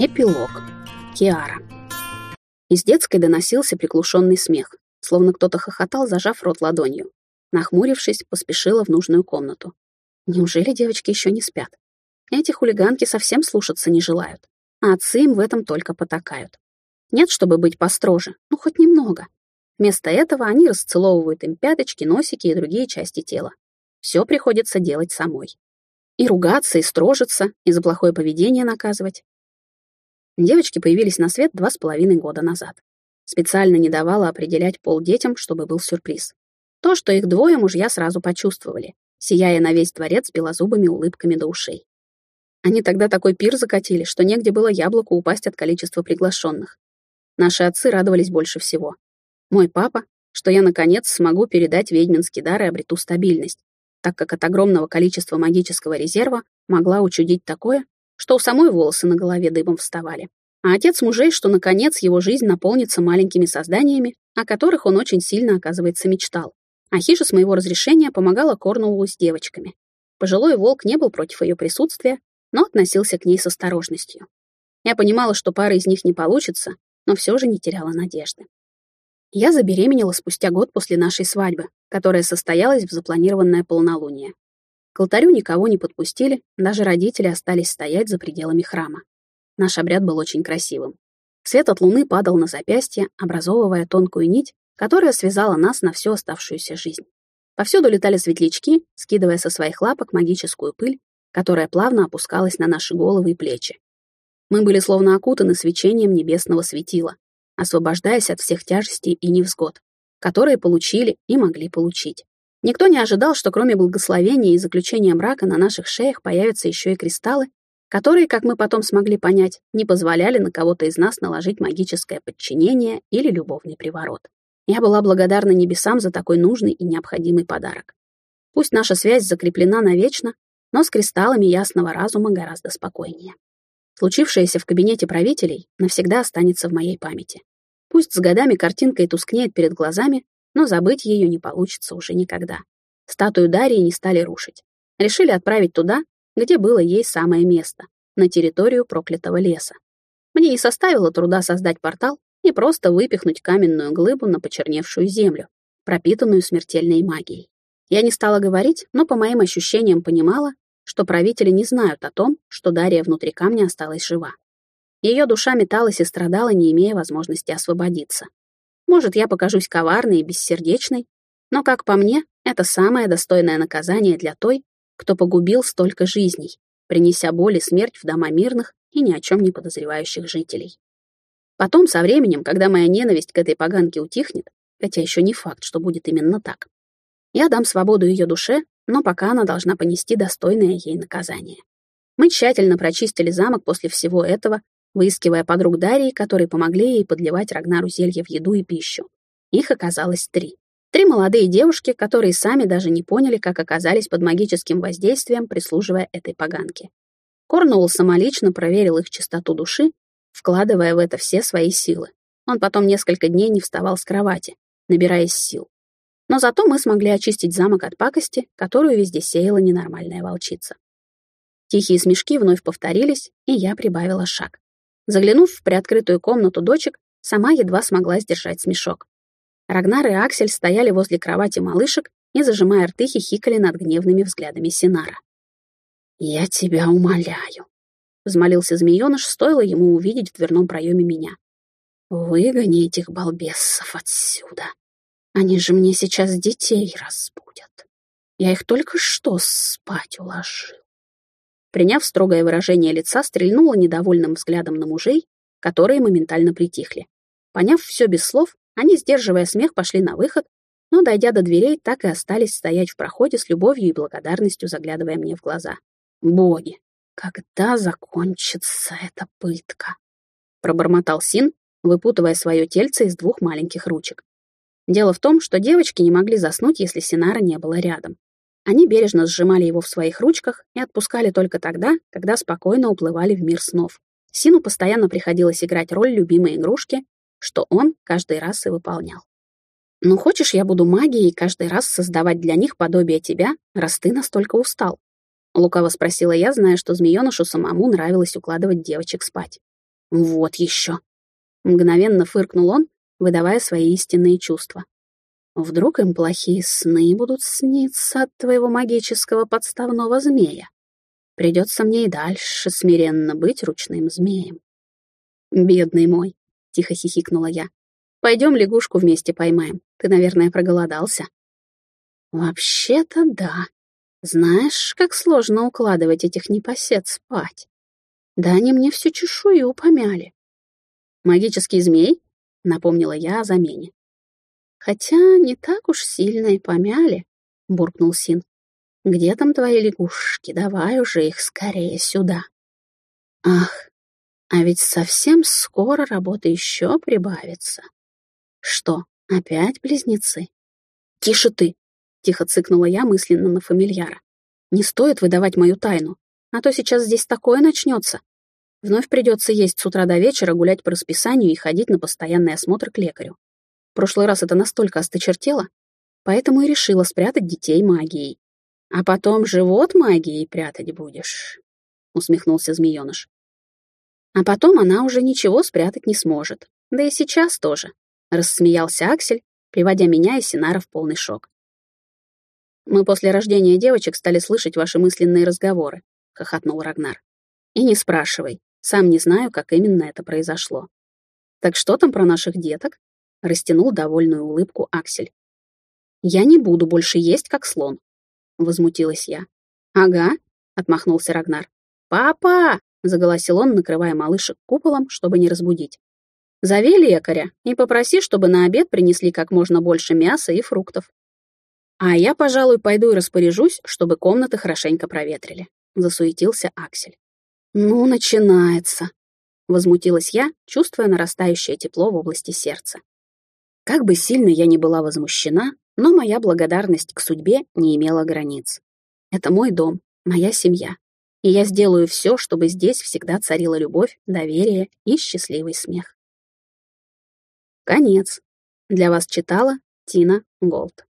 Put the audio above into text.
Эпилог. Киара. Из детской доносился приглушенный смех, словно кто-то хохотал, зажав рот ладонью. Нахмурившись, поспешила в нужную комнату. Неужели девочки еще не спят? Эти хулиганки совсем слушаться не желают, а отцы им в этом только потакают. Нет, чтобы быть построже, ну хоть немного. Вместо этого они расцеловывают им пяточки, носики и другие части тела. Все приходится делать самой. И ругаться, и строжиться, и за плохое поведение наказывать. Девочки появились на свет два с половиной года назад. Специально не давала определять пол детям, чтобы был сюрприз. То, что их двое, мужья сразу почувствовали, сияя на весь дворец белозубыми улыбками до ушей. Они тогда такой пир закатили, что негде было яблоку упасть от количества приглашенных. Наши отцы радовались больше всего. Мой папа, что я, наконец, смогу передать ведьминский дар и обрету стабильность, так как от огромного количества магического резерва могла учудить такое, что у самой волосы на голове дыбом вставали. А отец мужей, что, наконец, его жизнь наполнится маленькими созданиями, о которых он очень сильно, оказывается, мечтал. А хижа с моего разрешения помогала Корнуоллу с девочками. Пожилой волк не был против ее присутствия, но относился к ней с осторожностью. Я понимала, что пара из них не получится, но все же не теряла надежды. Я забеременела спустя год после нашей свадьбы, которая состоялась в запланированное полнолуние. К алтарю никого не подпустили, даже родители остались стоять за пределами храма. Наш обряд был очень красивым. Свет от луны падал на запястье, образовывая тонкую нить, которая связала нас на всю оставшуюся жизнь. Повсюду летали светлячки, скидывая со своих лапок магическую пыль, которая плавно опускалась на наши головы и плечи. Мы были словно окутаны свечением небесного светила, освобождаясь от всех тяжестей и невзгод, которые получили и могли получить. Никто не ожидал, что кроме благословения и заключения брака на наших шеях появятся еще и кристаллы, которые, как мы потом смогли понять, не позволяли на кого-то из нас наложить магическое подчинение или любовный приворот. Я была благодарна небесам за такой нужный и необходимый подарок. Пусть наша связь закреплена навечно, но с кристаллами ясного разума гораздо спокойнее. Случившееся в кабинете правителей навсегда останется в моей памяти. Пусть с годами картинка и тускнеет перед глазами, но забыть ее не получится уже никогда. Статую Дарьи не стали рушить. Решили отправить туда, где было ей самое место, на территорию проклятого леса. Мне не составило труда создать портал и просто выпихнуть каменную глыбу на почерневшую землю, пропитанную смертельной магией. Я не стала говорить, но по моим ощущениям понимала, что правители не знают о том, что Дарья внутри камня осталась жива. Ее душа металась и страдала, не имея возможности освободиться. Может, я покажусь коварной и бессердечной, но, как по мне, это самое достойное наказание для той, кто погубил столько жизней, принеся боль и смерть в дома мирных и ни о чем не подозревающих жителей. Потом, со временем, когда моя ненависть к этой поганке утихнет, хотя еще не факт, что будет именно так, я дам свободу ее душе, но пока она должна понести достойное ей наказание. Мы тщательно прочистили замок после всего этого выискивая подруг Дарьи, которые помогли ей подливать Рагнару зелье в еду и пищу. Их оказалось три. Три молодые девушки, которые сами даже не поняли, как оказались под магическим воздействием, прислуживая этой поганке. Корнуолл самолично проверил их чистоту души, вкладывая в это все свои силы. Он потом несколько дней не вставал с кровати, набираясь сил. Но зато мы смогли очистить замок от пакости, которую везде сеяла ненормальная волчица. Тихие смешки вновь повторились, и я прибавила шаг. Заглянув в приоткрытую комнату дочек, сама едва смогла сдержать смешок. Рагнар и Аксель стояли возле кровати малышек и, зажимая рты, хихикали над гневными взглядами Синара. «Я тебя умоляю», — взмолился змеёныш, стоило ему увидеть в дверном проеме меня. «Выгони этих балбесов отсюда. Они же мне сейчас детей разбудят. Я их только что спать уложил». Приняв строгое выражение лица, стрельнула недовольным взглядом на мужей, которые моментально притихли. Поняв все без слов, они, сдерживая смех, пошли на выход, но, дойдя до дверей, так и остались стоять в проходе с любовью и благодарностью, заглядывая мне в глаза. «Боги, когда закончится эта пытка?» Пробормотал Син, выпутывая свое тельце из двух маленьких ручек. Дело в том, что девочки не могли заснуть, если Синара не было рядом. Они бережно сжимали его в своих ручках и отпускали только тогда, когда спокойно уплывали в мир снов. Сину постоянно приходилось играть роль любимой игрушки, что он каждый раз и выполнял. «Ну, хочешь, я буду магией каждый раз создавать для них подобие тебя, раз ты настолько устал?» Лукаво спросила я, зная, что змеёнышу самому нравилось укладывать девочек спать. Вот еще. Мгновенно фыркнул он, выдавая свои истинные чувства. Вдруг им плохие сны будут сниться от твоего магического подставного змея. Придется мне и дальше смиренно быть ручным змеем. Бедный мой, тихо хихикнула я. Пойдем лягушку вместе поймаем. Ты, наверное, проголодался. Вообще-то да. Знаешь, как сложно укладывать этих непосед спать. Да они мне всю чешую помяли. Магический змей? Напомнила я о замене. Хотя не так уж сильно и помяли, буркнул Син. Где там твои лягушки? Давай уже их скорее сюда. Ах, а ведь совсем скоро работа еще прибавится. Что, опять близнецы? Тише ты, тихо цыкнула я мысленно на фамильяра. Не стоит выдавать мою тайну, а то сейчас здесь такое начнется. Вновь придется есть с утра до вечера, гулять по расписанию и ходить на постоянный осмотр к лекарю. Прошлый раз это настолько осточертело, поэтому и решила спрятать детей магией. «А потом живот магией прятать будешь», — усмехнулся змеёныш. «А потом она уже ничего спрятать не сможет. Да и сейчас тоже», — рассмеялся Аксель, приводя меня и Синара в полный шок. «Мы после рождения девочек стали слышать ваши мысленные разговоры», — хохотнул Рагнар. «И не спрашивай, сам не знаю, как именно это произошло». «Так что там про наших деток?» — растянул довольную улыбку Аксель. «Я не буду больше есть, как слон», — возмутилась я. «Ага», — отмахнулся Рагнар. «Папа!» — заголосил он, накрывая малышек куполом, чтобы не разбудить. «Зови лекаря и попроси, чтобы на обед принесли как можно больше мяса и фруктов. А я, пожалуй, пойду и распоряжусь, чтобы комнаты хорошенько проветрили», — засуетился Аксель. «Ну, начинается», — возмутилась я, чувствуя нарастающее тепло в области сердца. Как бы сильно я ни была возмущена, но моя благодарность к судьбе не имела границ. Это мой дом, моя семья. И я сделаю все, чтобы здесь всегда царила любовь, доверие и счастливый смех. Конец. Для вас читала Тина Голд.